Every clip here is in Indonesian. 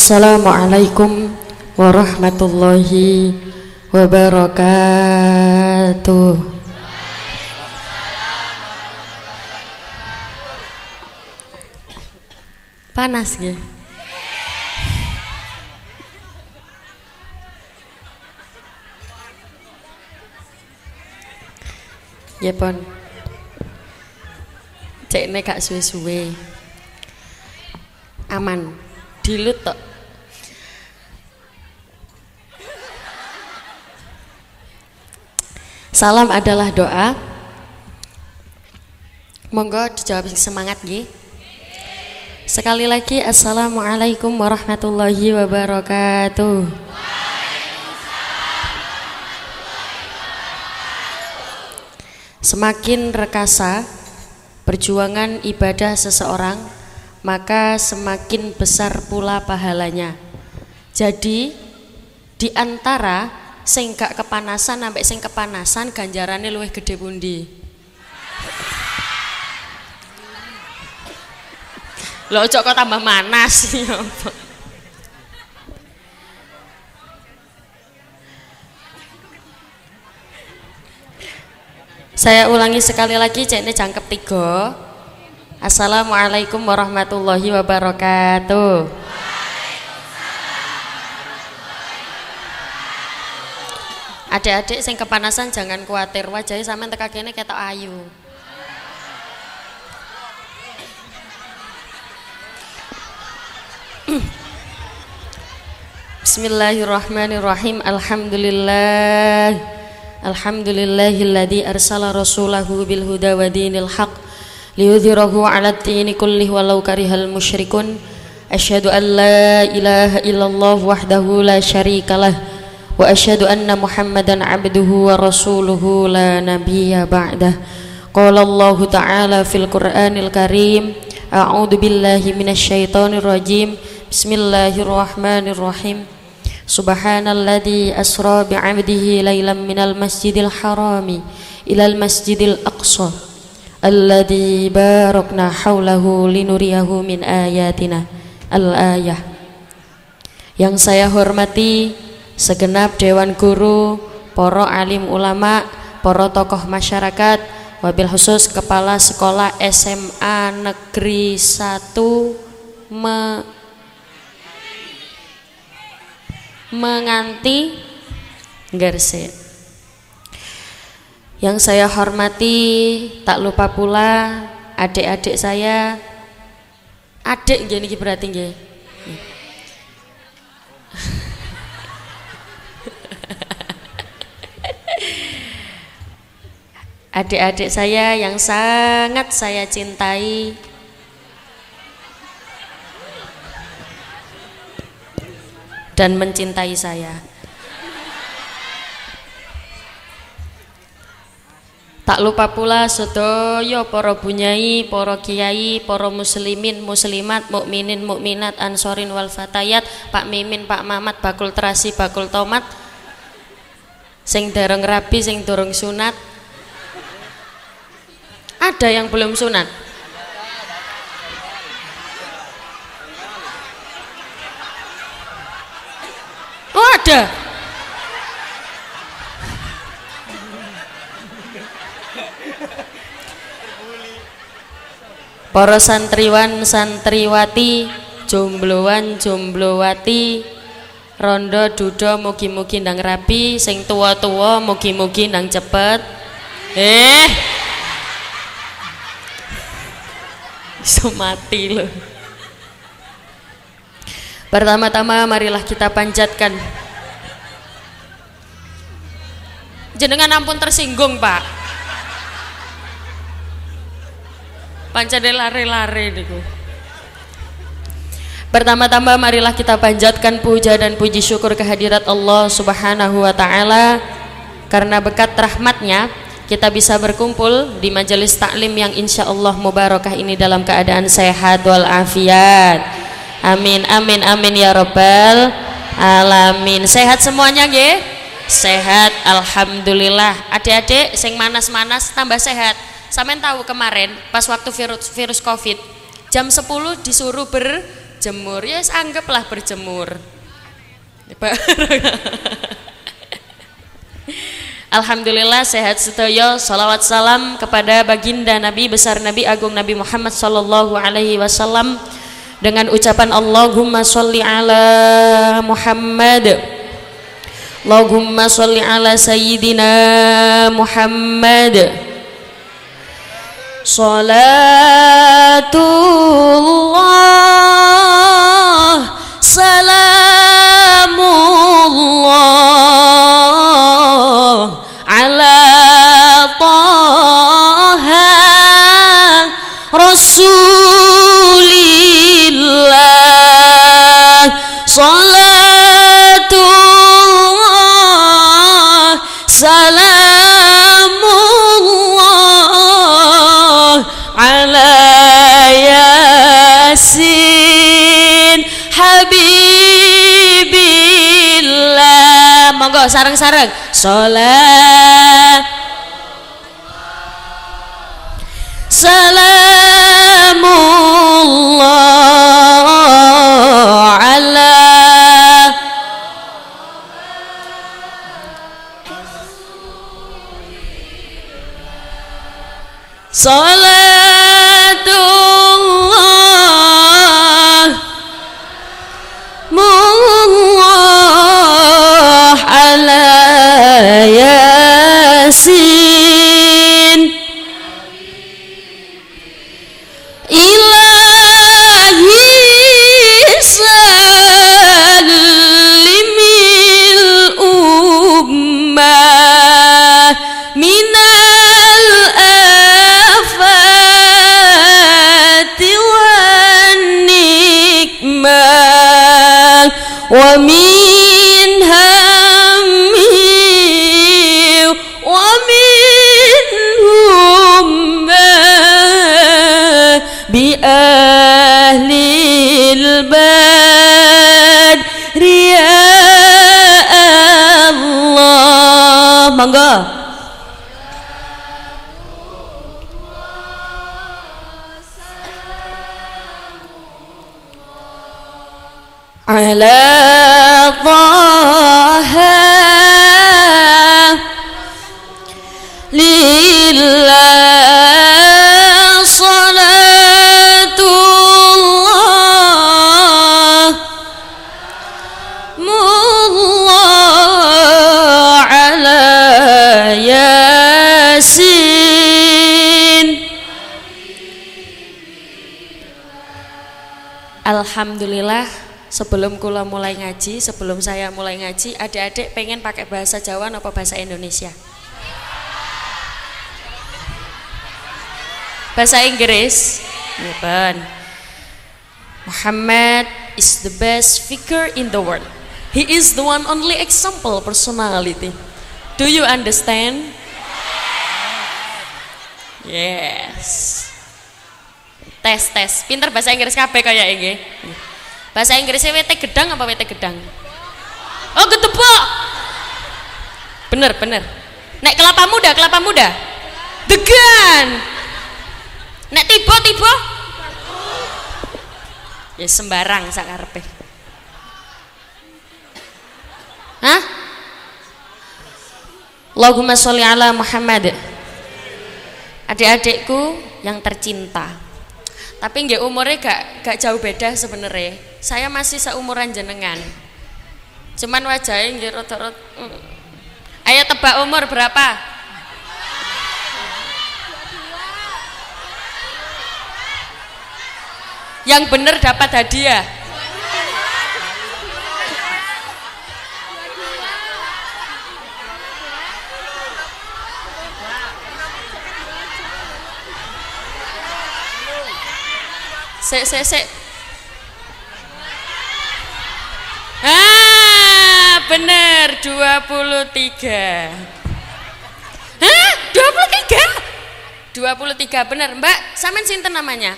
Assalamualaikum warahmatullahi wabarakatuh. Panas ya? Ya pon. Cek nek gak suwe-suwe. Aman. Dilut tok. Salam adalah doa. Monggo dijawab semangat nggih. Sekali lagi Assalamualaikum warahmatullahi wabarakatuh. Semakin rekasa perjuangan ibadah seseorang, maka semakin besar pula pahalanya. Jadi di antara sing gak kepanasan sampai sing kepanasan ganjarannya luwih gede pundi? Lo cok kok tambah manas ya Saya ulangi sekali lagi ceknya jangkep tiga. Assalamualaikum warahmatullahi wabarakatuh. Adik-adik sing kepanasan jangan khawatir wajahnya sama teka kene ketok ayu. Bismillahirrahmanirrahim. Alhamdulillah. Alhamdulillahilladzi arsala rasulahu bil huda wa dinil haq liyudhhirahu 'ala ad-dini kullih walau karihal musyrikun asyhadu an la ilaha illallah wahdahu la syarikalah wa asyhadu anna muhammadan 'abduhu wa rasuluhu la nabiyya ba'dah qala Allah ta'ala fil qur'anil karim a'udzu billahi minasyaitonir rajim. Bismillahirrahmanirrahim. Subhanalladzi asra bi'abdihi lailan minal masjidil harami ilal masjidil aqsa alladzi barakna haulahu linuriyahu min ayatina al-ayah. Yang saya hormati segenap dewan guru poro alim ulama poro tokoh masyarakat wabil khusus kepala sekolah SMA negeri 1 me menganti gerse. Yang saya hormati tak lupa pula adik-adik saya. Adik gini berarti nggih. Adik-adik saya yang sangat saya cintai dan mencintai saya. Tak lupa pula sedaya para bunyai, para kiai, para muslimin, muslimat, mukminin, mukminat, ansorin wal fatayat, Pak Mimin, Pak Mamat, bakul terasi, bakul tomat, sing dereng rabi, sing durung sunat. Ada yang belum sunat? Oh ada. Para santriwan santriwati jombloan jomblowati rondo dudo mugi-mugi ndang rapi sing tua-tua mugi-mugi ndang cepet eh iso mati loh Pertama-tama marilah kita panjatkan. Jenengan ampun tersinggung pak. Pancade lare-lare niku. Pertama-tama marilah kita panjatkan puja dan puji syukur kehadirat Allah subhanahu wa ta'ala Karena berkat rahmatnya kita bisa berkumpul di majelis taklim yang insya Allah mubarakah ini dalam keadaan sehat walafiat Amin amin amin ya robbal alamin. Sehat semuanya nggih? Sehat alhamdulillah. Adik-adik sing manas-manas tambah sehat. Sampean tahu kemarin pas waktu virus virus Covid jam 10 disuruh ber berjemur ya yes, anggaplah berjemur Alhamdulillah sehat sedaya salawat salam kepada baginda Nabi besar Nabi agung Nabi Muhammad sallallahu alaihi wasallam dengan ucapan Allahumma sholli ala Muhammad. Allahumma sholli ala sayyidina Muhammad. Salatullah Salamullah salatullah ala yasin habibillah. Monggo sareng-sareng. Salat Salamullah nikmah wa على طه لله sebelum kula mulai ngaji, sebelum saya mulai ngaji, adik-adik pengen pakai bahasa Jawa apa bahasa Indonesia? Bahasa Inggris. Ngeten. Muhammad is the best figure in the world. He is the one only example personality. Do you understand? Yes. Tes tes. Pinter bahasa Inggris kabeh kaya ini. Bahasa Inggrisnya WT gedang apa WT gedang? Oh gedebok. Bener bener. Nek kelapa muda kelapa muda. Degan. Nek tiba tiba. Ya sembarang sakarepe. Hah? Allahumma sholli ala Muhammad. Adik-adikku yang tercinta tapi nggak umurnya gak gak jauh beda sebenarnya. Saya masih seumuran jenengan. Cuman wajahnya nggak rot-rot mm. ayo tebak umur berapa? Yang benar dapat hadiah Sik, sik, sik. Ah, bener 23. Hah? 23? 23 bener, Mbak. Sampean sinten namanya?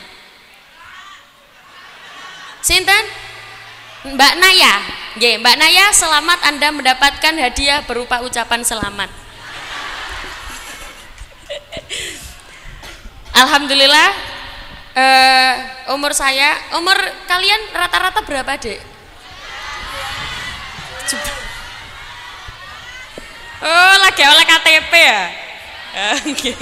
Sinten? Mbak Naya. Nggih, Mbak Naya, selamat Anda mendapatkan hadiah berupa ucapan selamat. Alhamdulillah uh, umur saya, umur kalian rata-rata berapa, Dek? Oh, lagi oleh KTP ya? Oke.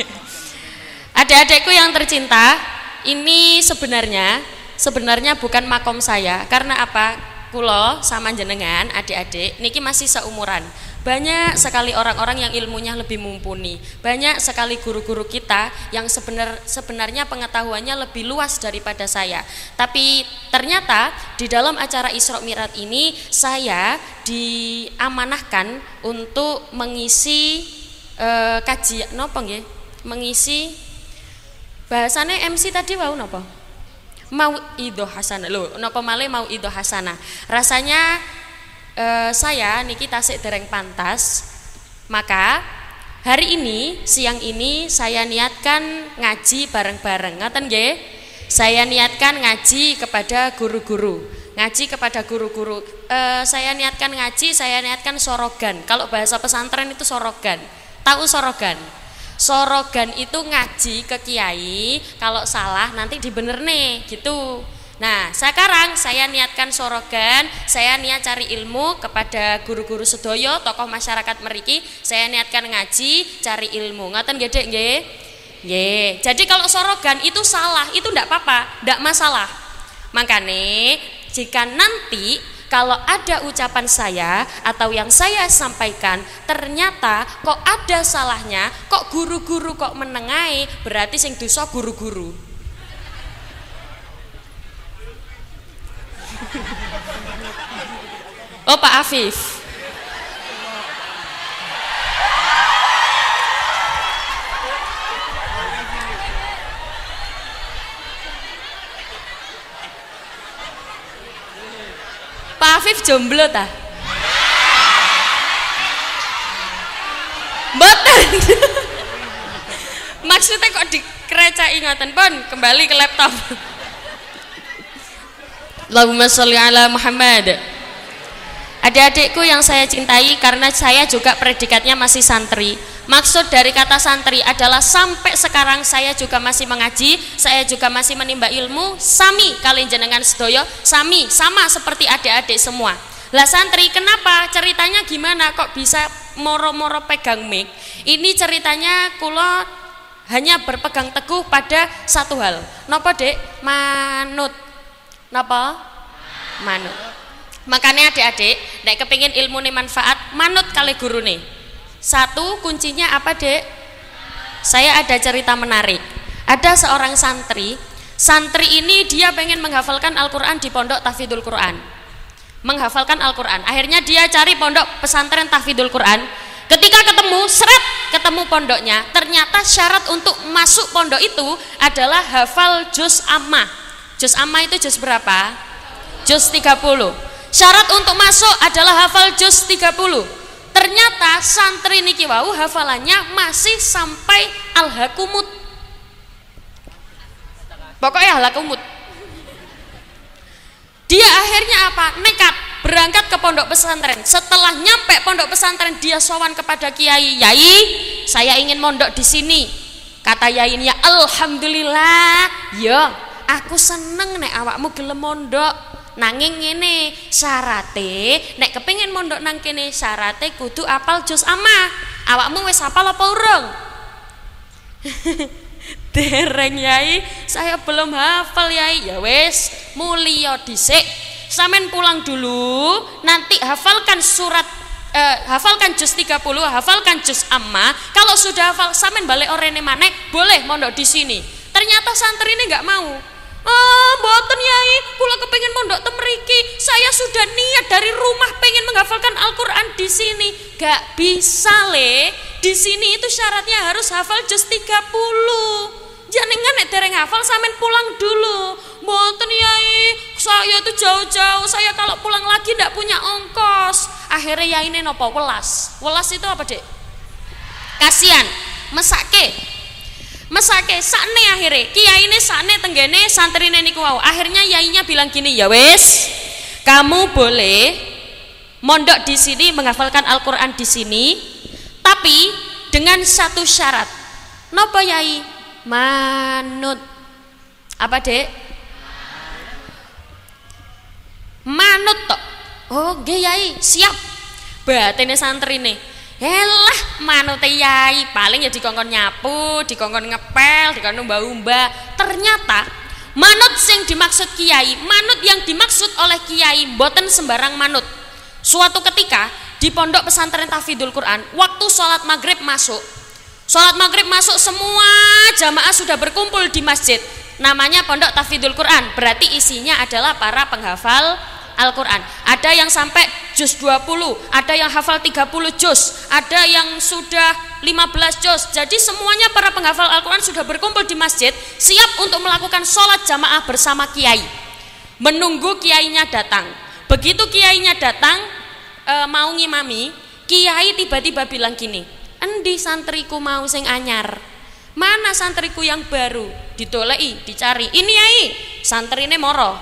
Adik-adikku yang tercinta, ini sebenarnya sebenarnya bukan makom saya. Karena apa? Kulo sama jenengan, adik-adik, niki masih seumuran. Banyak sekali orang-orang yang ilmunya lebih mumpuni. Banyak sekali guru-guru kita yang sebenar, sebenarnya pengetahuannya lebih luas daripada saya. Tapi ternyata di dalam acara Isra Mi'raj ini saya diamanahkan untuk mengisi eh, kajian nopo nggih? Mengisi bahasannya MC tadi wau nopo? Mau ido hasanah. Loh, nopo male mau ido hasanah. Rasanya uh, saya niki tasik dereng pantas. Maka hari ini siang ini saya niatkan ngaji bareng-bareng. Ngaten nggih? Saya niatkan ngaji kepada guru-guru. Ngaji kepada guru-guru. Uh, saya niatkan ngaji saya niatkan sorogan. Kalau bahasa pesantren itu sorogan. Tahu sorogan? Sorogan itu ngaji ke kiai kalau salah nanti dibener nih gitu Nah, sekarang saya niatkan sorogan, saya niat cari ilmu kepada guru-guru sedoyo, tokoh masyarakat meriki, saya niatkan ngaji, cari ilmu. Ngaten gede nggih? Nggih. Jadi kalau sorogan itu salah, itu ndak apa-apa, ndak masalah. Makanya jika nanti kalau ada ucapan saya atau yang saya sampaikan ternyata kok ada salahnya, kok guru-guru kok menengai, berarti sing dosa guru-guru. Oh Pak Afif. Pak Afif jomblo ta? Mboten. Maksudnya kok dikerecai ngoten pun kembali ke laptop. Allahumma sholli ala Muhammad. Adik-adikku yang saya cintai karena saya juga predikatnya masih santri. Maksud dari kata santri adalah sampai sekarang saya juga masih mengaji, saya juga masih menimba ilmu, sami kalian jenengan sedoyo, sami sama seperti adik-adik semua. Lah santri kenapa? Ceritanya gimana kok bisa moro-moro pegang mic? Ini ceritanya kulo hanya berpegang teguh pada satu hal. Nopo dek? Manut Napa? Manut. Makanya adik-adik, nek kepingin ilmu nih manfaat, manut kali guru nih. Satu kuncinya apa dek? Saya ada cerita menarik. Ada seorang santri, santri ini dia pengen menghafalkan Al-Quran di pondok Tafidul Quran. Menghafalkan Al-Quran. Akhirnya dia cari pondok pesantren Tafidul Quran. Ketika ketemu, seret ketemu pondoknya, ternyata syarat untuk masuk pondok itu adalah hafal juz ammah Juz amma itu juz berapa? Juz 30. Syarat untuk masuk adalah hafal juz 30. Ternyata santri niki wau hafalannya masih sampai al-hakumut. Pokoknya al-hakumut. Dia akhirnya apa? Nekat berangkat ke pondok pesantren. Setelah nyampe pondok pesantren dia sowan kepada kiai, "Yai, saya ingin mondok di sini." Kata yainya, "Alhamdulillah." Ya, aku seneng nek awakmu gelem mondok. Nanging ngene syarate nek kepingin mondok nang kene syarate kudu apal juz amma awakmu wis apal apa urung? Dereng yai. Saya belum hafal yai. Ya wis mulia dhisik. Samen pulang dulu nanti hafalkan surat eh, hafalkan juz 30 hafalkan juz amma kalau sudah hafal samen balik orene maneh boleh mondok di sini. Ternyata santri ini nggak mau Ah, boten yai, kula kepengin mondok temeriki. Saya sudah niat dari rumah pengen menghafalkan Al-Qur'an di sini. Gak bisa, Le. Di sini itu syaratnya harus hafal juz 30. Jangan nek dereng hafal sampean pulang dulu. Boten yai, saya itu jauh-jauh. Saya kalau pulang lagi ndak punya ongkos. Akhirnya yai ini nopo welas. Welas itu apa, Dek? Kasihan, mesake mesake sakne akhirnya kiai ini sakne tenggene santri niku wau akhirnya yainya bilang gini ya wes kamu boleh mondok di sini menghafalkan Al-Quran di sini tapi dengan satu syarat nopo yai manut Apa, Dek? Manut tok. Oh, nggih Yai, siap. Batine santrine. Elah, manut Yai paling ya dikongkon nyapu, dikongkon ngepel, dikongkon mbah-mbah. Ternyata manut sing dimaksud kiai, manut yang dimaksud oleh kiai boten sembarang manut. Suatu ketika di pondok pesantren Tafidul Quran, waktu sholat maghrib masuk, sholat maghrib masuk semua jamaah sudah berkumpul di masjid. Namanya pondok Tafidul Quran, berarti isinya adalah para penghafal Al-Quran ada yang sampai juz 20 ada yang hafal 30 juz ada yang sudah 15 juz jadi semuanya para penghafal Al-Quran sudah berkumpul di masjid siap untuk melakukan sholat jamaah bersama kiai. Menunggu kiainya datang. Begitu kiainya datang e, mau ngimami kiai tiba-tiba bilang gini endi santriku mau sing anyar? Mana santriku yang baru? Didolei dicari. Ini yai santri ini moro.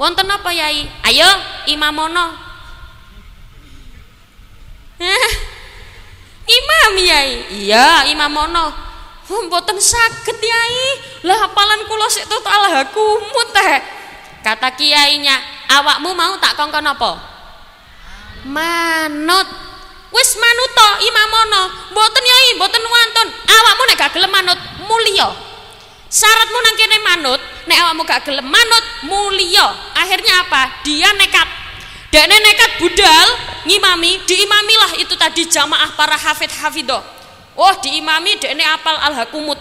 Wonten apa Yai? Ayo imamono. Imam Yai. Iya, imamono. Oh, mboten saged Yai. Lah hafalan kula sik total hakumut teh. Kata kiainya, awakmu mau tak kongkon apa? Manut. Wis manut to imamono. Mboten Yai, mboten wonten. Awakmu nek gak gelem manut mulya syaratmu nang kene manut nek awakmu gak gelem manut mulia akhirnya apa dia nekat dan nekat budal ngimami diimamilah itu tadi jamaah para hafid hafidoh oh diimami dekne apal al hakumut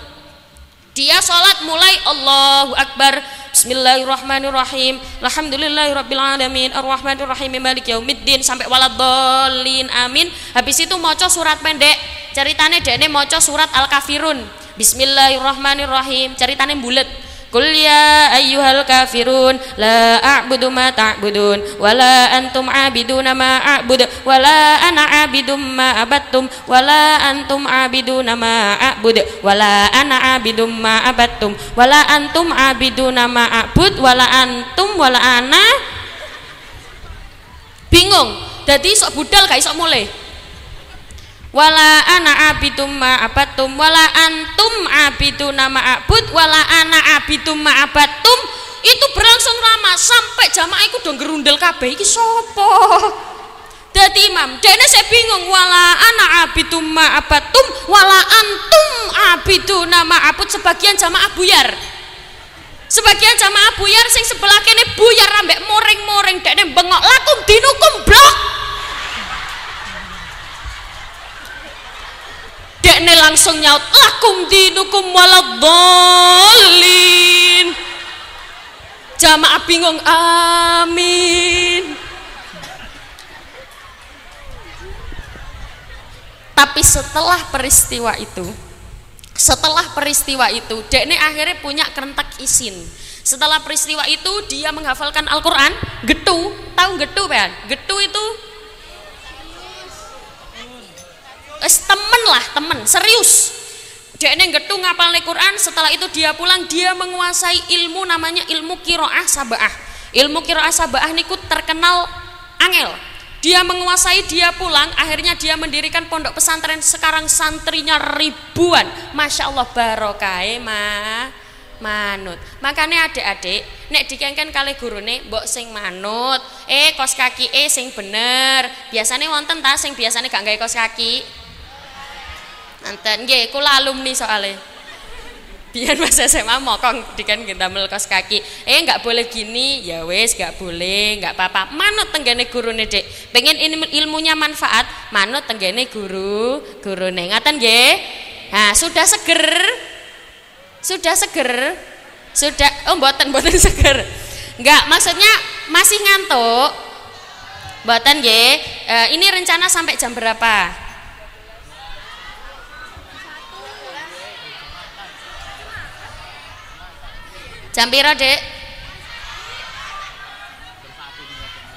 dia sholat mulai Allahu Akbar. Bismillahirrahmanirrahim. Alhamdulillahirrabbilalamin Ar-Rahmanirrahim. Malik yaumiddin. Sampai waladolin amin. Habis itu moco surat pendek. Ceritanya dekne moco surat Al-Kafirun. Bismillahirrahmanirrahim. Ceritane bulet. Qul ya ayyuhal kafirun la a'budu ma ta'budun wala antum 'abiduna ma a'bud wala ana 'abidum ma abattum wala antum 'abiduna ma a'bud wala ana 'abidum ma abattum wala antum 'abiduna ma a'bud wala antum wala ana? Bingung. Jadi sok budal gak iso mulai wala ana abidum ma abatum wala antum abidu nama abud wala ana abidum ma abatum. Itu berlangsung lama sampai jamaah itu dong gerundel kabeh. Iki sapa? Dadi imam saya bingung wala ana abidum ma abatum wala antum abidu nama abud. Sebagian jamaah buyar. Sebagian jamaah buyar sing sebelah kene buyar ambek moring-moring dene bengok lakum dinukum blok dekne langsung nyaut lakum dinukum waladhalin jamaah bingung amin. Tapi setelah peristiwa itu setelah peristiwa itu dekne akhirnya punya kerentak isin. Setelah peristiwa itu dia menghafalkan Al-Quran getu. Tahu getu kan getu itu es temen lah temen serius. Dia neng gedung ngapal Quran setelah itu dia pulang dia menguasai ilmu namanya ilmu kiroah sabaah. Ilmu kiroah sabaah niku terkenal angel. Dia menguasai dia pulang akhirnya dia mendirikan pondok pesantren. Sekarang santrinya ribuan. Masya Allah barokah ma. Manut. Makanya adik-adik nek dikengken kali gurune mbok sing manut. Eh kos kaki eh sing bener. Biasanya wonten ta sing biasanya gak gawe kos kaki Nanten nggih kula alumni soalnya. Biar mas SMA mokong dikan kita melkos kaki. Eh nggak boleh gini, ya wes nggak boleh, nggak apa-apa. Manut tenggene guru dek. Pengen ilmunya manfaat, manut tenggene guru, guru Ngaten nggih. Nah, sudah seger. Sudah seger. Sudah oh mboten seger. Enggak, maksudnya masih ngantuk. Mboten nggih. E, ini rencana sampai jam berapa? Jam piro, Dek?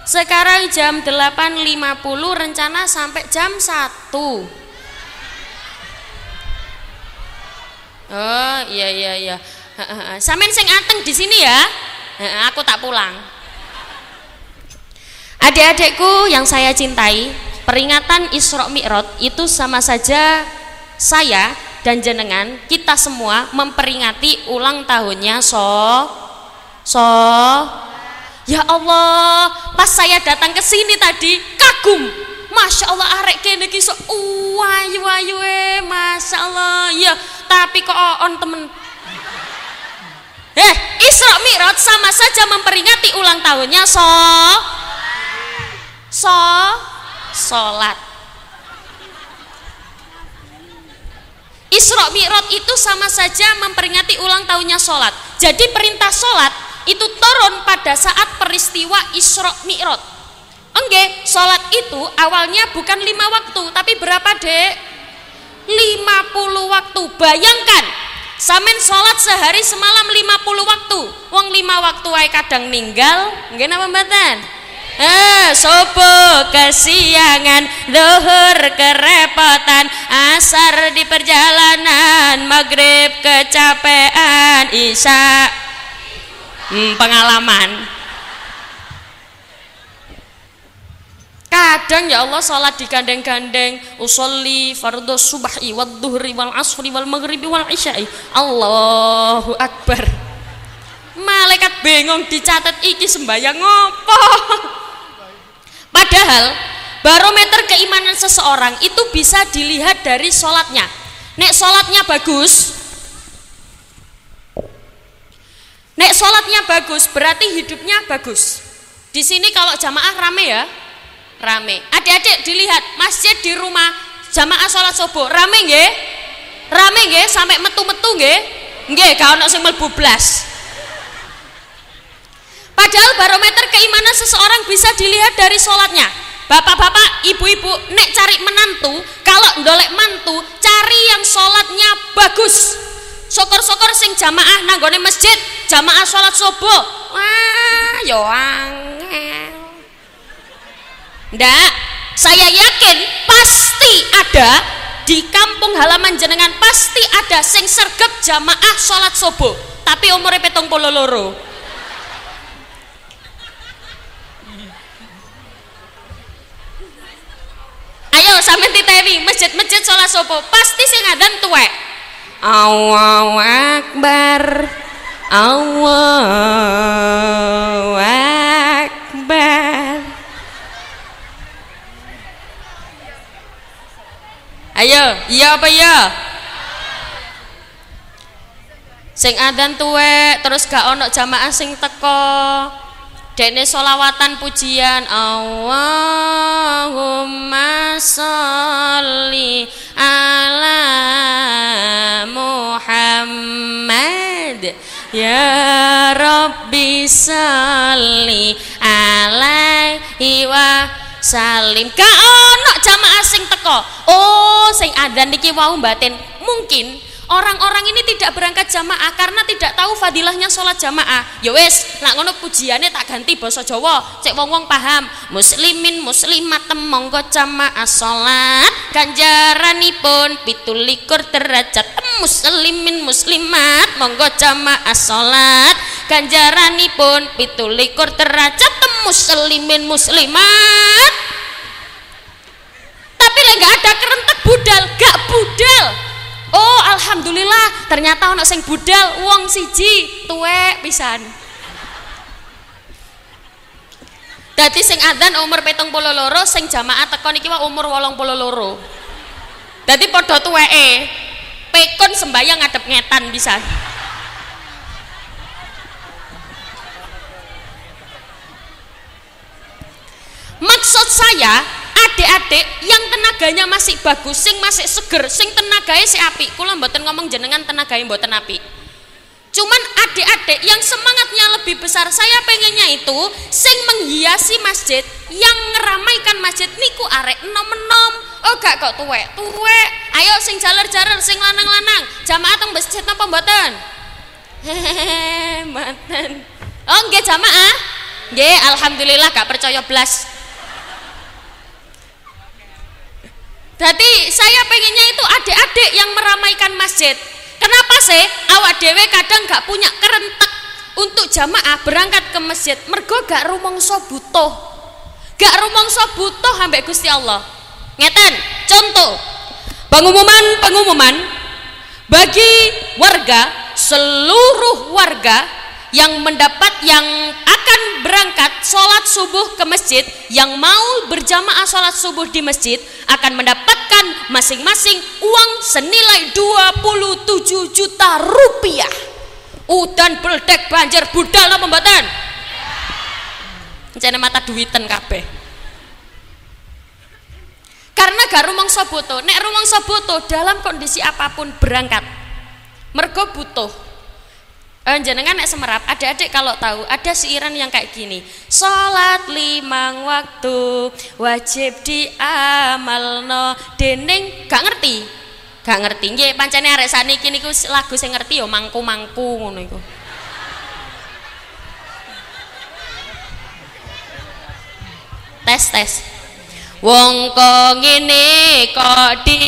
Sekarang jam 8.50 rencana sampai jam 1. Oh, iya iya iya. Samen sing anteng di sini ya. Aku tak pulang. Adik-adikku yang saya cintai, peringatan Isra Mi'raj itu sama saja saya dan jenengan kita semua memperingati ulang tahunnya so so. Ya Allah pas saya datang ke sini tadi kagum. Masya Allah arek kene ki so wayu wayu Masya Allah. Ya tapi kok on temen. Eh, Isra Mi'raj sama saja memperingati ulang tahunnya so. So salat. Isra Mi'raj itu sama saja memperingati ulang tahunnya sholat. Jadi perintah sholat itu turun pada saat peristiwa Isra Mi'raj. Oke, sholat itu awalnya bukan lima waktu, tapi berapa dek? 50 waktu. Bayangkan, Samin sholat sehari semalam 50 waktu. Wong lima waktu wae kadang ninggal, nggih napa mboten? Eh, subuh kesiangan, zuhur kerepotan, asar di perjalanan, maghrib kecapean, isya hmm, pengalaman. Kadang ya Allah sholat digandeng-gandeng usolli fardhu subhi wal dhuhri wal asri wal maghribi wal isya'i. Allahu akbar. Malaikat bingung dicatat iki sembahyang ngopo. Padahal barometer keimanan seseorang itu bisa dilihat dari sholatnya. Nek sholatnya bagus, nek sholatnya bagus berarti hidupnya bagus. Di sini kalau jamaah rame ya, rame. Adik-adik dilihat masjid di rumah jamaah sholat subuh rame nggih? Rame nggih sampai metu-metu nggih? Nggih, gak ono sing mlebu blas. Padahal barometer keimanan seseorang bisa dilihat dari sholatnya. Bapak-bapak, ibu-ibu, nek cari menantu, kalau ndolek mantu, cari yang sholatnya bagus. Syukur-syukur sing jamaah nanggone masjid, jamaah sholat subuh. Wah, yo angel. Ndak, saya yakin pasti ada di kampung halaman jenengan pasti ada sing sergap jamaah sholat subuh tapi umurnya petong polo ayo sampe titewi masjid-masjid sholat subuh. Pasti sing adan tuwek. Allahu Akbar. Allahu Akbar. Ayo, iya apa ya? Sing adan tuwek terus gak ono jamaah sing teko. Dene solawatan pujian. Allahumma sholli ala Muhammad. Ya Rabbi salli alaihi wa salim gak ono jamaah sing teko. Oh sing adzan niki wau batin mungkin orang-orang ini tidak berangkat jamaah karena tidak tahu fadilahnya sholat jamaah. Ya wes nak ngono pujiannya tak ganti bahasa Jawa. Cek wong-wong paham. Muslimin muslimat monggo jamaah sholat. Ganjaranipun pitulikur derajat. Muslimin muslimat monggo jamaah sholat. Ganjaranipun pitulikur derajat. Muslimin muslimat. Tapi lah nggak ada kerentek budal gak budal oh alhamdulillah ternyata ono sing budal uang siji tuwek pisan Dadi sing adzan umur petong puluh loro, sing jamaah teko niki umur wolong puluh loro. Dadi padha tuweke. Pekon sembayang ngadep ngetan bisa. Maksud saya, adik-adik yang tenaganya masih bagus, sing masih seger, sing tenaganya si api. Kula mboten ngomong jenengan tenaganya mboten api. Cuman adik-adik yang semangatnya lebih besar, saya pengennya itu sing menghiasi masjid, yang ngeramaikan masjid niku arek enom-enom. Oh gak kok tuwek, tuwek. Ayo sing jaler-jaler, sing lanang-lanang. Jamaah teng masjid napa mboten? Hehehe, mboten. Oh nggih jamaah? Nggih, alhamdulillah gak percaya blas. Jadi saya pengennya itu adik-adik yang meramaikan masjid. Kenapa sih awak dewe kadang gak punya kerentek untuk jamaah berangkat ke masjid? Mergo gak rumongso butuh. Gak rumongso butuh ambek Gusti Allah. Ngeten, contoh. Pengumuman, pengumuman. bagi warga seluruh warga yang mendapat yang berangkat sholat subuh ke masjid yang mau berjamaah sholat subuh di masjid akan mendapatkan masing-masing uang senilai 27 juta rupiah. Udan beldek banjir budal apa mbatan Jangan mata duiten kabeh. Karena gak rumong soboto nek rumong soboto dalam kondisi apa pun berangkat mergo butuh eh, jenengan nek semerap adik-adik kalau tahu ada siiran yang kayak gini. Salat limang waktu wajib diamalno. Dening gak ngerti. Gak ngerti. Nggih pancene arek saniki niku lagu sing ngerti yo mangku-mangku ngono iku. Tes tes. Wong kok ngene kok di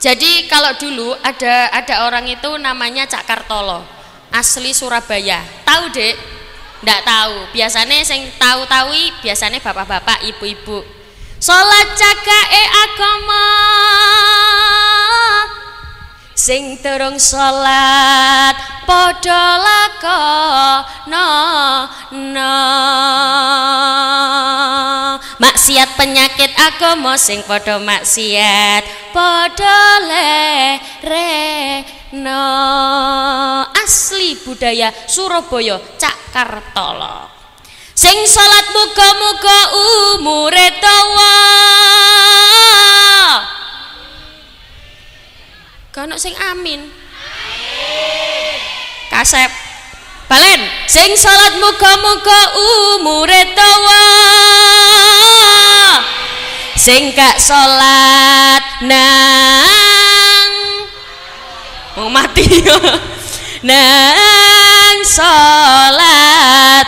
Jadi kalau dulu ada ada orang itu namanya Cak Kartolo, asli Surabaya. Tahu dek? Ndak tahu. Biasanya sing tahu-tahu biasanya bapak-bapak, ibu-ibu. Salat cakae agama sing terung salat padha lakono no. Maksiat penyakit agama sing padha maksiat padha no asli budaya Surabaya Cak Kartolo sing salat muga-muga umure dawa Kono sing amin. Kasep. Balen, sing salat muga-muga umure dawa. Sing gak salat nang mau mati. nang salat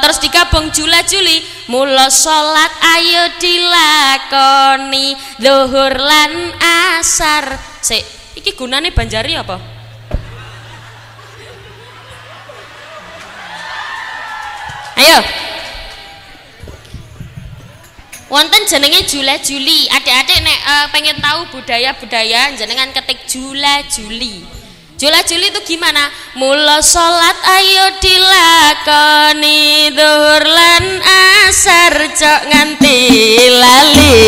terus digabung jula juli mula salat ayo dilakoni. Zuhur lan asar. Sik iki gunane banjari apa? Ayo. Wonten jenenge Jula Juli adik-adik nek uh, pengen tahu budaya-budaya jenengan ketik Jula Juli Jula Juli itu gimana? Mula sholat ayo dilakoni duhur lan asar cok nganti lali.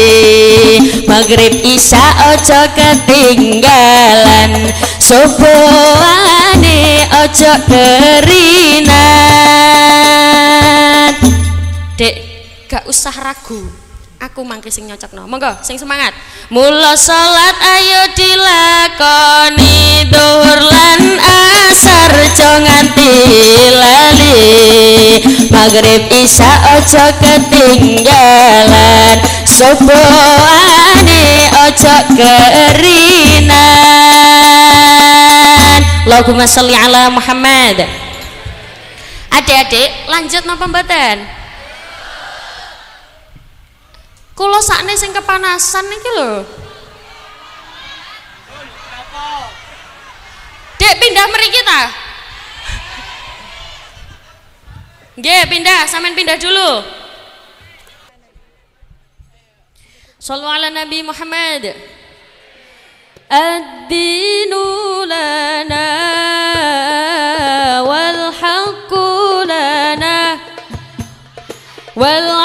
Maghrib isya ojo ketinggalan. Subuhane ojo kerinan Dek, gak usah ragu aku mangke sing nyocokno. Monggo sing semangat. Mula salat ayo dilakoni dhuwur lan asar aja nganti lali. Maghrib isya aja ketinggalan subuhane aja kerinan. Allahumma sholli ala Muhammad. Adik-adik lanjut napa mboten Kulo sakne sing kepanasan iki lho. Dek pindah mriki ta? Nggih, pindah, sampean pindah dulu. Sallu ala Nabi Muhammad. Ad-dinu lana wal haqqu lana wal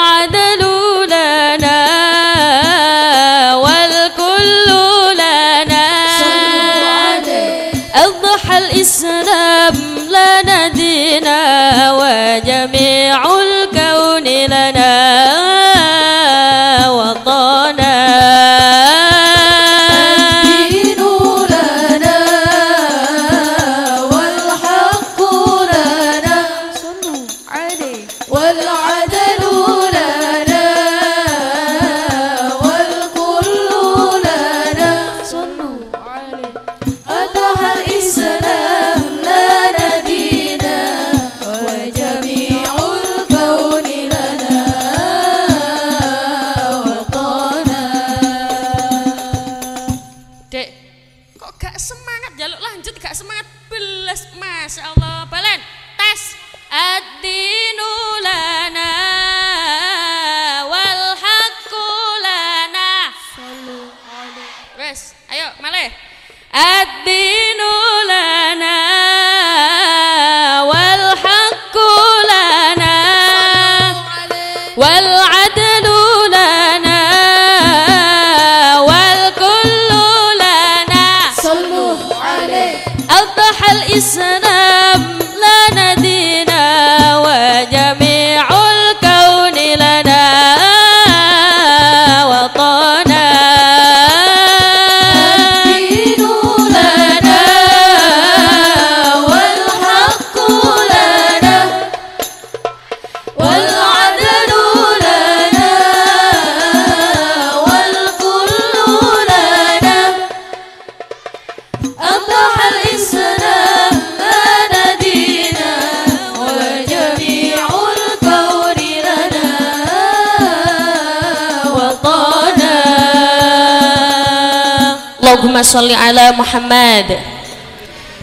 ala Muhammad.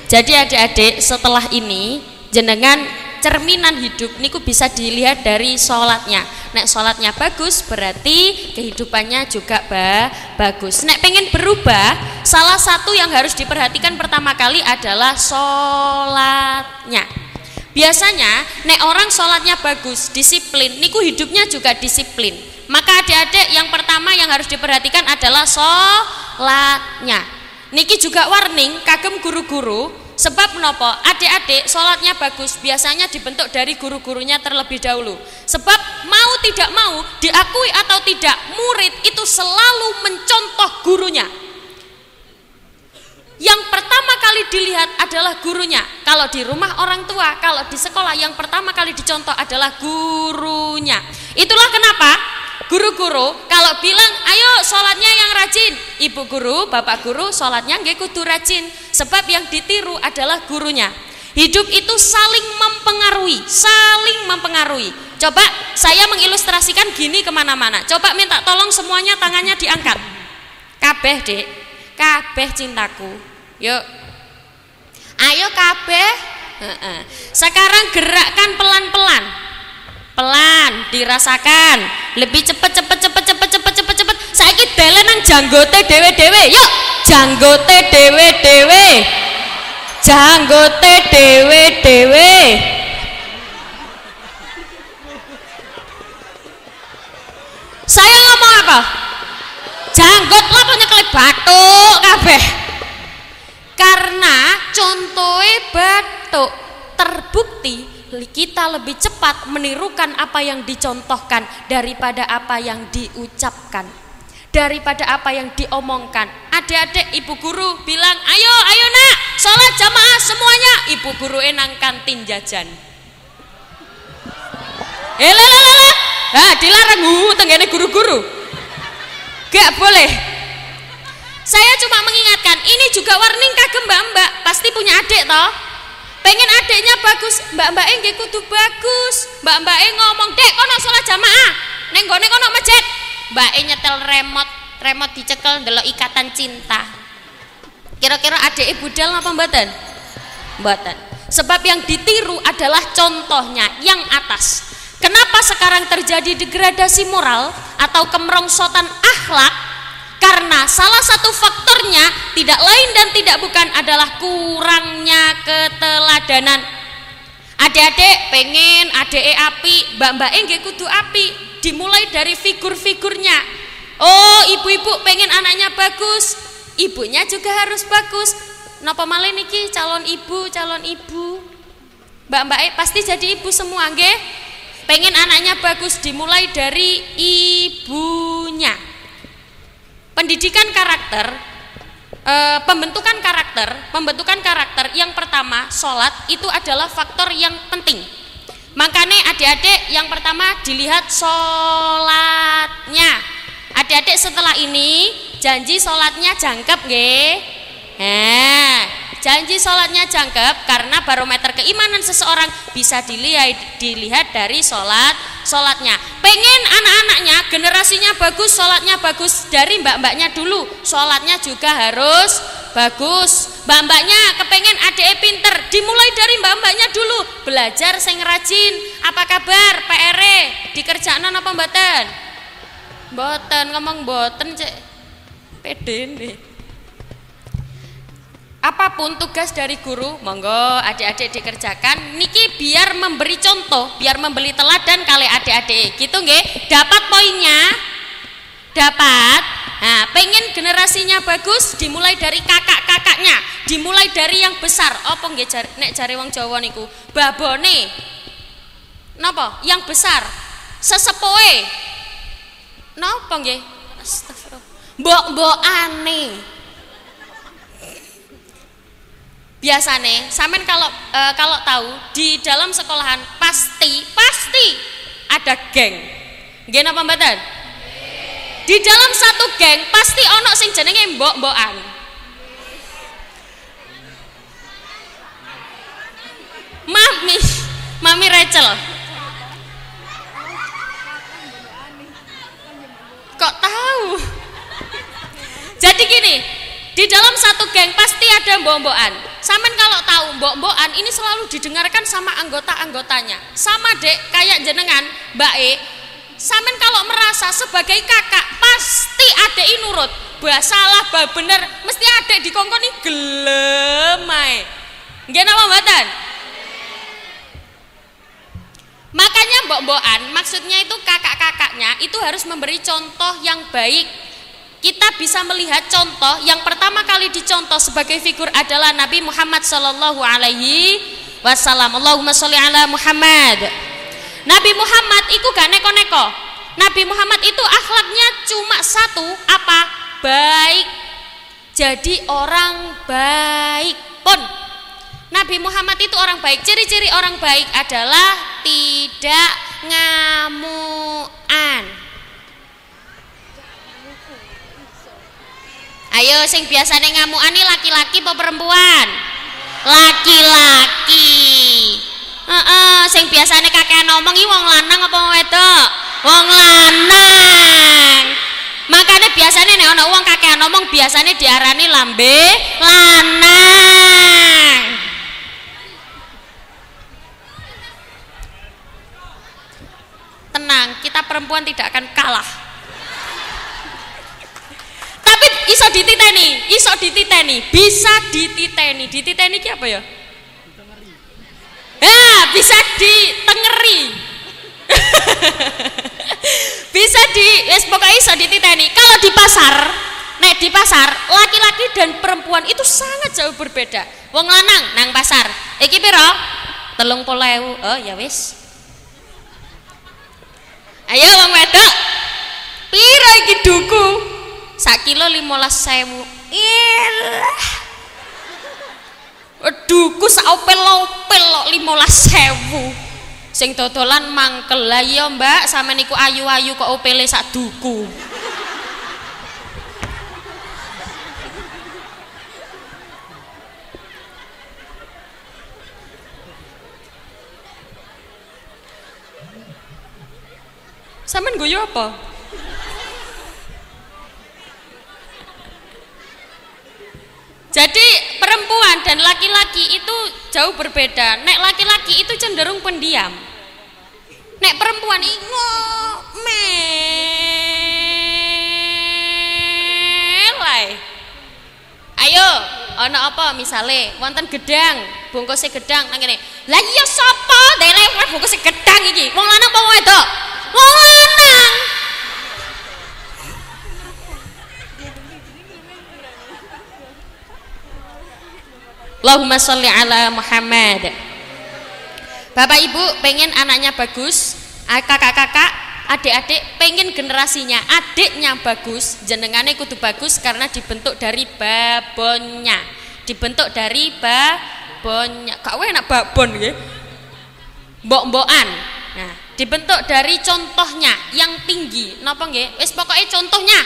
Jadi adik-adik setelah ini jenengan cerminan hidup niku bisa dilihat dari sholatnya. Nek sholatnya bagus berarti kehidupannya juga ba bagus. Nek pengen berubah salah satu yang harus diperhatikan pertama kali adalah sholatnya. Biasanya nek orang sholatnya bagus disiplin niku hidupnya juga disiplin. Maka adik-adik yang pertama yang harus diperhatikan adalah sholatnya niki juga warning kagem guru-guru sebab menopo adik-adik sholatnya bagus biasanya dibentuk dari guru-gurunya terlebih dahulu. Sebab mau tidak mau diakui atau tidak murid itu selalu mencontoh gurunya yang pertama kali dilihat adalah gurunya. Kalau di rumah orang tua, kalau di sekolah yang pertama kali dicontoh adalah gurunya. Itulah kenapa guru-guru kalau bilang, ayo sholatnya yang rajin. Ibu guru, bapak guru, sholatnya nggak kudu rajin. Sebab yang ditiru adalah gurunya. Hidup itu saling mempengaruhi, saling mempengaruhi. Coba saya mengilustrasikan gini ke mana-mana. Coba minta tolong semuanya tangannya diangkat. Kabeh dek, kabeh cintaku. Yuk. Ayo kabeh. Sekarang gerakkan pelan-pelan. Pelan, dirasakan. Lebih cepet cepet cepet cepet cepet cepet cepet. Saiki nang janggote dewe-dewe. Yuk, janggote dewe-dewe. Janggote dewe-dewe. Saya ngomong apa? Janggot lah punya kali batuk kabeh. Karena contohnya batuk terbukti kita lebih cepat menirukan apa yang dicontohkan daripada apa yang diucapkan. Daripada apa yang diomongkan. Adik-adik ibu guru bilang ayo ayo nak sholat jamaah semuanya. Ibu guru enang kantin jajan. Eh lah lah lah nah, dilarang. Hu tenggane guru-guru. Gak boleh saya cuma mengingatkan ini juga warning kagem mbak-mbak pasti punya adik toh. Pengen adiknya bagus. Mbak-mbak nggih kudu bagus. Mbak-mbak ngomong dek kono sholat jamaah. Neng gone kono masjid. Mbak nyetel remote remote dicekel ndelok ikatan cinta. Kira-kira adik ibu dal apa mboten? Mboten. Sebab yang ditiru adalah contohnya yang atas. Kenapa sekarang terjadi degradasi moral atau kemerongsotan akhlak karena salah satu faktornya tidak lain dan tidak bukan adalah kurangnya keteladanan. Adik-adik pengen adik api, mbak-mbak nggih kudu api. Dimulai dari figur-figurnya. Oh, ibu-ibu pengen anaknya bagus, ibunya juga harus bagus. Napa malih niki calon ibu, calon ibu. Mbak-mbak pasti jadi ibu semua nggih. Pengen anaknya bagus dimulai dari ibunya pendidikan karakter e, pembentukan karakter pembentukan karakter yang pertama sholat itu adalah faktor yang penting. Makanya adik-adik yang pertama dilihat sholatnya. Adik-adik setelah ini janji sholatnya jangkep nggih? Eh janji sholatnya jangkep karena barometer keimanan seseorang bisa dilihat dilihat dari sholat sholatnya. Pengen anak-anaknya generasinya bagus sholatnya bagus dari mbak-mbaknya dulu. Sholatnya juga harus bagus. Mbak-mbaknya kepengen adik pinter dimulai dari mbak-mbaknya dulu. Belajar sing rajin. Apa kabar PR dikerjakan apa mboten? Mboten ngomong mboten cek. Pede nih apa pun tugas dari guru monggo adik-adik dikerjakan. Niki biar memberi contoh biar memberi teladan kali adik-adik. Gitu nggih? Dapat poinnya? Dapat. Nah pengen generasinya bagus dimulai dari kakak-kakaknya. Dimulai dari yang besar. Apa nggih jar, nek jare wong Jawa niku? Babone. Napa? Yang besar. Sesepoe napa nggih? Astagfirullah. Mbok-mbok aneh biasanya samen kalau e, kalau tahu di dalam sekolahan pasti pasti ada geng. Geng apa di dalam satu geng pasti ono sing jenenge mbok-mbokan. Mami mami Rachel. Kok tahu? Jadi gini di dalam satu geng pasti ada mbok-mbokan. Samen kalau tahu mbok-mbokan ini selalu didengarkan sama anggota-anggotanya. Sama dek kayak jenengan, Mbak E. Samen kalau merasa sebagai kakak pasti adek nurut. Basalah bah bener mesti adek dikongkoni gelemai. Nggih napa mboten? Makanya mbok-mbokan maksudnya itu kakak-kakaknya itu harus memberi contoh yang baik kita bisa melihat contoh yang pertama kali dicontoh sebagai figur adalah Nabi Muhammad Sallallahu Alaihi Wasallam. Allahumma sholli ala Muhammad. Nabi Muhammad itu gak neko-neko. Nabi Muhammad itu akhlaknya cuma satu apa? Baik. Jadi orang baik pun. Nabi Muhammad itu orang baik. Ciri-ciri orang baik adalah tidak ngamuan Ayo sing biasanya ngamukani laki-laki apa perempuan? Laki-laki. Heeh, sing biasanya kakek ngomong iki wong lanang apa wong wedok? Wong lanang. Makanya biasanya nih ono wong kakek ngomong biasanya diarani lambe lanang. Tenang, kita perempuan tidak akan kalah iso dititeni iso dititeni bisa dititeni. Dititeni ki apa ya? Ah bisa ditengeri. Bisa di yes, pokoknya iso dititeni. Kalau di pasar nek di pasar laki-laki dan perempuan itu sangat jauh berbeda. Wong lanang nang pasar iki piro? Telung puluh oh ya wis ayo wong wedok. Piro iki duku sak kilo limolas sewu. Ilah. Duku sak opel opel lo limolas sewu. Sing dodolan mangkel. Lah iya mbak sama niku ayu-ayu kok opele sak duku. Saman guyu apa? Jadi perempuan dan laki-laki itu jauh berbeda. Nek laki-laki itu cenderung pendiam. Nek perempuan ingo melai. Ayo, ono apa misale wonten gedang, bungkusnya gedang nang ngene. Lah iya sapa? Dene bungkusnya gedang iki. Wong lanang apa wedok? Wong lanang. Allahumma sholli ala Muhammad. Bapak Ibu pengen anaknya bagus kakak-kakak adik-adik pengen generasinya adiknya bagus jenengannya kudu bagus karena dibentuk dari babonnya. Dibentuk dari babonnya. Kak enak babon ya mbok-mbokan. Nah dibentuk dari contohnya yang tinggi. Napa nggih? Wis pokoknya contohnya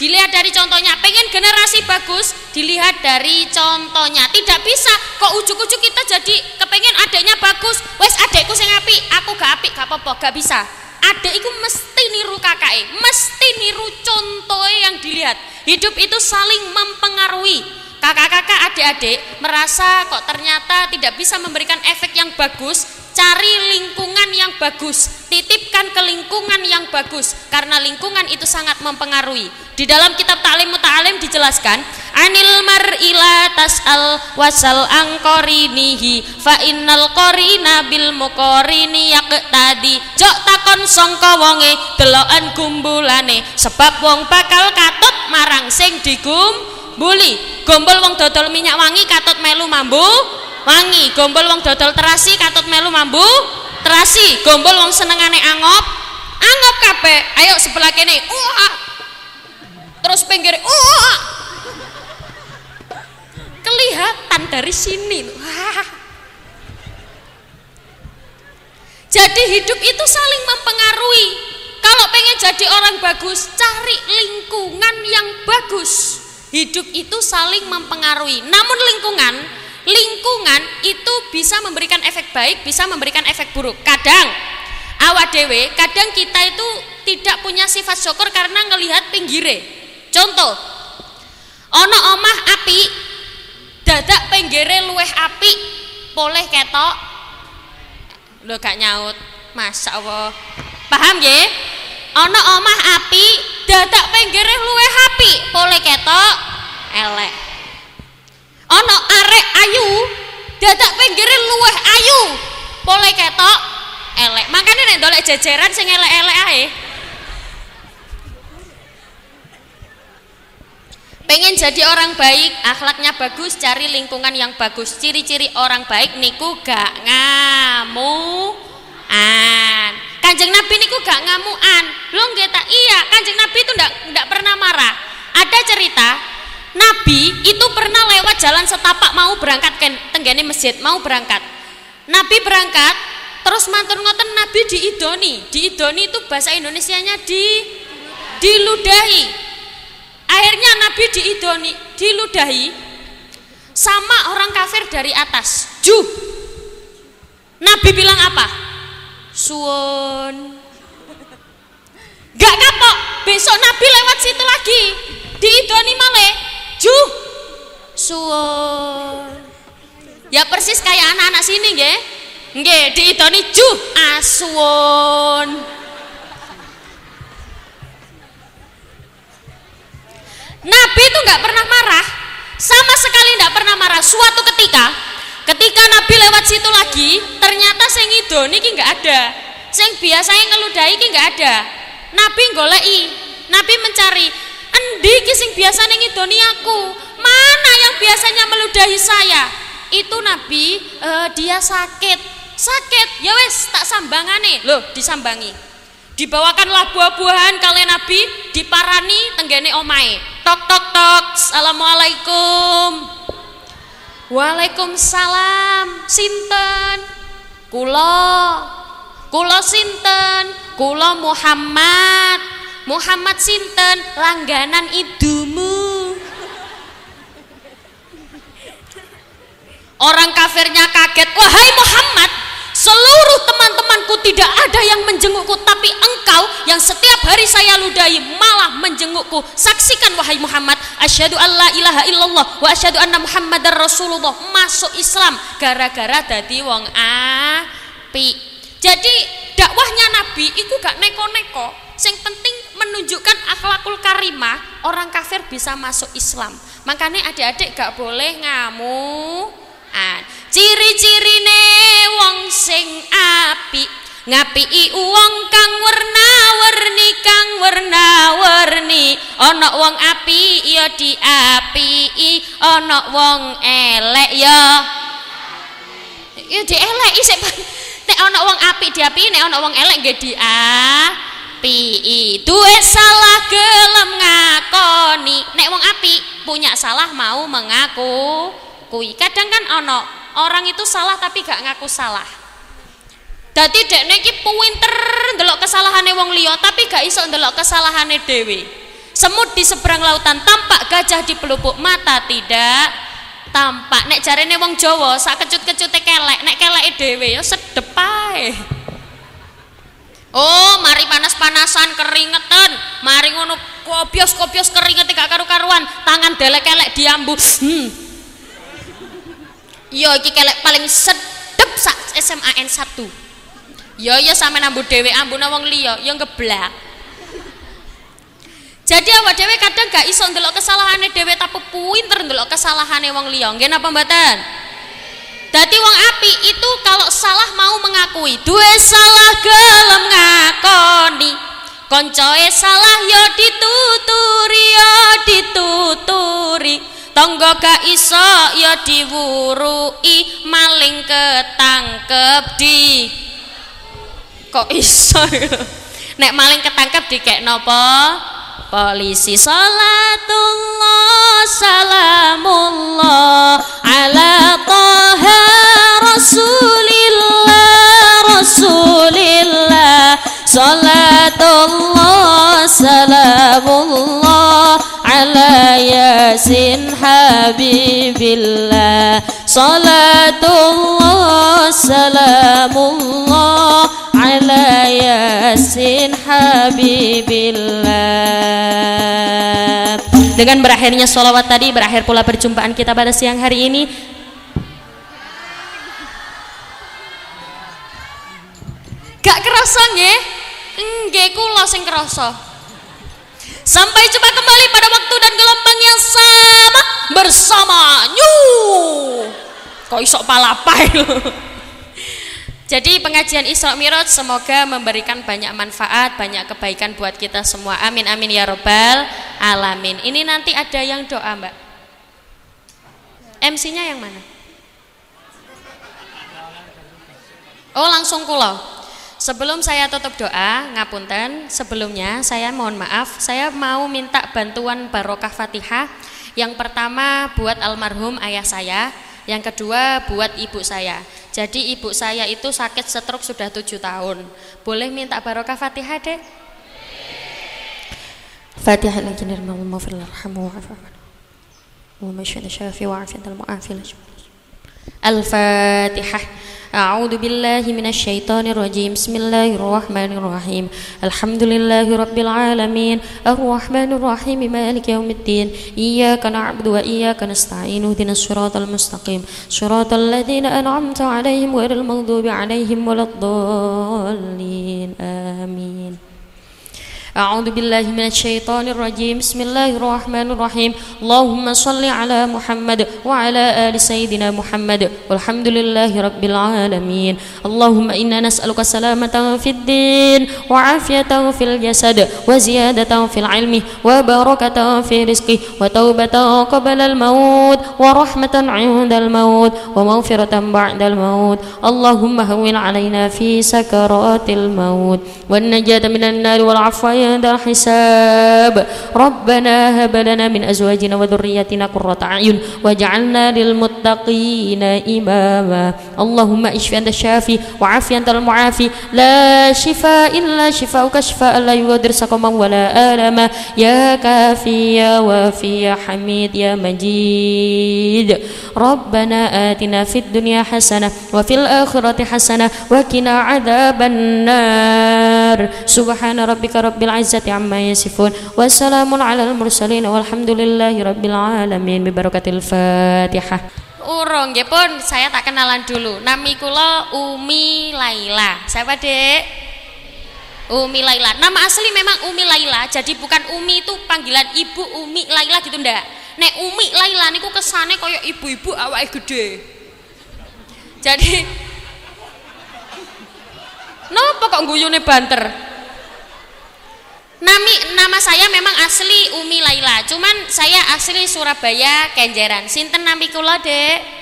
Dilihat dari contohnya, pengen generasi bagus, dilihat dari contohnya. Tidak bisa kok ujuk-ujuk kita jadi kepengen adiknya bagus. Wes adikku sing api, aku gak api, gak apa-apa, gak bisa. Adik itu mesti niru kakak, mesti niru contoh yang dilihat. Hidup itu saling mempengaruhi. Kakak-kakak, adik-adik merasa kok ternyata tidak bisa memberikan efek yang bagus, cari lingkungan yang bagus, titipkan ke lingkungan yang bagus karena lingkungan itu sangat mempengaruhi. Di dalam kitab Ta'lim Muta'alim dijelaskan, anil mar'ila tas'al wasal angkorinihi fa innal qarina bil muqarini yaqtadi jok takon sangka wonge deloken gumbulane sebab wong bakal katut marang sing digumbuli gombol wong dodol minyak wangi katut melu mambu wangi. Gombol wong dodol terasi katut melu mambu terasi. Gombol wong senengane angop angop kabeh. Ayo sebelah kene wah terus pinggir wah kelihatan dari sini. Wah. Jadi hidup itu saling mempengaruhi. Kalau pengen jadi orang bagus cari lingkungan yang bagus hidup itu saling mempengaruhi namun lingkungan lingkungan itu bisa memberikan efek baik, bisa memberikan efek buruk. Kadang awak dewe, kadang kita itu tidak punya sifat syukur karena ngelihat pinggire. Contoh, ono omah api, dadak pinggire luweh api, boleh ketok. Lo gak nyaut, masa Allah. Paham ya? Ono omah api, dadak pinggire luweh api, boleh ketok, elek. Ana arek ayu dadak pinggire luweh ayu. Pole ketok? Elek. Makanya nek dolek jajaran sing elek-elek ae. Pengen jadi orang baik akhlaknya bagus cari lingkungan yang bagus. Ciri-ciri orang baik niku gak ngamuan kanjeng nabi niku gak ngamuan belum kita iya kanjeng nabi itu ndak ndak pernah marah ada cerita Nabi itu pernah lewat jalan setapak mau berangkat ke tenggane masjid, mau berangkat. Nabi berangkat, terus mantur ngoten Nabi diidoni. Diidoni itu bahasa Indonesianya di diludahi. Akhirnya Nabi diidoni, diludahi sama orang kafir dari atas. Ju. Nabi bilang apa? Suwon. Gak kapok, besok Nabi lewat situ lagi. Diidoni maleh Ju suwon. Ya persis kayak anak-anak sini nggih. Nggih, diitoni ju asuwon. Nabi itu nggak pernah marah, sama sekali nggak pernah marah. Suatu ketika, ketika Nabi lewat situ lagi, ternyata sing idoni ki nggak ada, sing biasanya ngeludahi ki nggak ada. Nabi golei, Nabi mencari, endi ki sing biasane ngidoni aku? Mana yang biasanya meludahi saya? Itu nabi uh, dia sakit. Sakit. Ya wes tak sambangane. Loh disambangi. Dibawakanlah buah-buahan kalian nabi diparani tenggene omai tok tok tok. Assalamualaikum waalaikumsalam sinten? Kulo kulo sinten? Kulo Muhammad. Muhammad sinten? Langganan idumu. Orang kafirnya kaget, "Wahai Muhammad, seluruh teman-temanku tidak ada yang menjengukku, tapi engkau yang setiap hari saya ludahi malah menjengukku. Saksikan wahai Muhammad, asyhadu alla ilaha illallah wa asyhadu anna Muhammadar Rasulullah." Masuk Islam gara-gara dadi wong api. Jadi dakwahnya Nabi itu gak neko-neko. Yang penting menunjukkan akhlakul karimah orang kafir bisa masuk Islam makanya adik-adik gak boleh ngamuan api ngapi wong kang werna-werni kang werna-werni. Ana wong api ya diapii. Ana wong elek ya. Ya dieleki sik nek ana wong api diapii nek ana wong elek nggih api duwe salah gelem ngakoni. Nek wong api punya salah mau mengaku kui kadang kan ono orang itu salah tapi gak ngaku salah dadi dek neki pinter ndelok kesalahane wong liya tapi gak iso ndelok kesalahane dewi semut di seberang lautan tampak gajah di pelupuk mata tidak tampak nek jarene wong Jawa sak kecut-kecute kelek nek keleke dhewe ya sedep ae Oh, mari panas-panasan keringetan, mari ngono kopios-kopios keringet gak karu-karuan, tangan delek-elek diambu. Hmm. Yo iki kelek paling sedep sak SMAN 1. Yo yo sampe nambu dhewe ambune wong liya, yo ngeblak. Jadi awak dhewe kadang gak iso ndelok kesalahane dhewe tapi pinter ndelok kesalahane wong liya. Nggih napa mboten? Dadi wong api itu kalau salah mau mengakui, duwe salah gelem ngakoni. Koncoe salah yo dituturi yo dituturi. Tangga gak iso yo diwurui, maling ketangkep di kok iso ya? Nek maling ketangkep dikek napa? polisi salatullah salamullah ala taha rasulillah rasulillah salatullah salamullah ala yasin habibillah salatullah salamullah ala yasin habibillah dengan berakhirnya sholawat tadi berakhir pula perjumpaan kita pada siang hari ini. Gak kerasa nggih nggih kula sing kerasa. Sampai jumpa kembali pada waktu dan gelombang yang sama bersama Nyu. Kok isok palapai Jadi pengajian Isra Miraj semoga memberikan banyak manfaat, banyak kebaikan buat kita semua. Amin amin ya robbal alamin. Ini nanti ada yang doa, Mbak. MC-nya yang mana? Oh, langsung kulo. Sebelum saya tutup doa, ngapunten, sebelumnya saya mohon maaf, saya mau minta bantuan barokah Fatihah. Yang pertama buat almarhum ayah saya, yang kedua buat ibu saya. Jadi ibu saya itu sakit stroke sudah tujuh tahun. Boleh minta barokah Fatihah dek? Fatihah lagi nirmamu maghfir larhamu wa'afu Al-Fatihah أعوذ بالله من الشيطان الرجيم. بسم الله الرحمن الرحيم. الحمد لله رب العالمين. الرحمن الرحيم. مالك يوم الدين. إياك نعبد وإياك نستعين. اهدنا الصراط المستقيم. صراط الذين أنعمت عليهم غير المغضوب عليهم ولا الضالين. آمين. أعوذ بالله من الشيطان الرجيم. بسم الله الرحمن الرحيم. اللهم صل على محمد وعلى آل سيدنا محمد. والحمد لله رب العالمين. اللهم إنا نسألك سلامة في الدين وعافية في الجسد وزيادة في العلم وبركة في رزقه وتوبة قبل الموت ورحمة عند الموت ومغفرة بعد الموت. اللهم هون علينا في سكرات الموت. والنجاة من النار والعفو عند الحساب ربنا هب لنا من أزواجنا وذرياتنا قرة أعين واجعلنا للمتقين إماما اللهم اشف أنت الشافي وعافي أنت المعافي لا شفاء إلا شفاءك شفاء لا يغادر سقما ولا آلما يا كافي يا وافي يا حميد يا مجيد ربنا آتنا في الدنيا حسنة وفي الآخرة حسنة وقنا عذاب النار سبحان ربك رب العزة عما يصفون وسلام على المرسلين والحمد لله رب العالمين ببركة الفاتحة Urung nggih pun saya tak kenalan dulu. Nami kula Umi Laila. Siapa, Dek? Umi Laila. Nama asli memang Umi Laila. Jadi bukan Umi itu panggilan Ibu Umi Laila gitu ndak. Nek Umi Laila niku kesane kaya ibu-ibu awake gede. Jadi Napa kok guyune banter? Nami, nama saya memang asli Umi Laila, cuman saya asli Surabaya Kenjeran. Sinten nami kula, Dek?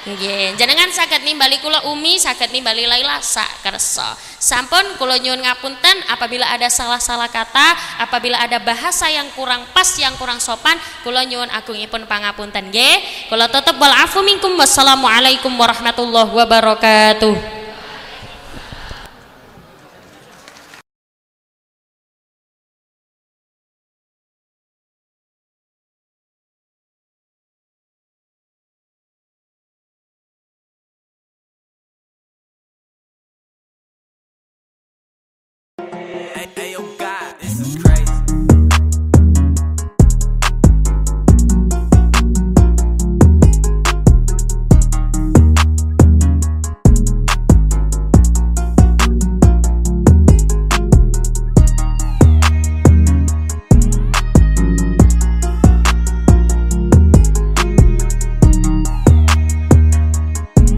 Nggih, jenengan saged nimbali kula Umi, saged nimbali Laila sak kersa. Sampun kula nyuwun ngapunten apabila ada salah-salah kata, apabila ada bahasa yang kurang pas, yang kurang sopan, kula nyuwun agungipun pangapunten nggih. Kula tutup wal afu wassalamualaikum warahmatullahi wabarakatuh.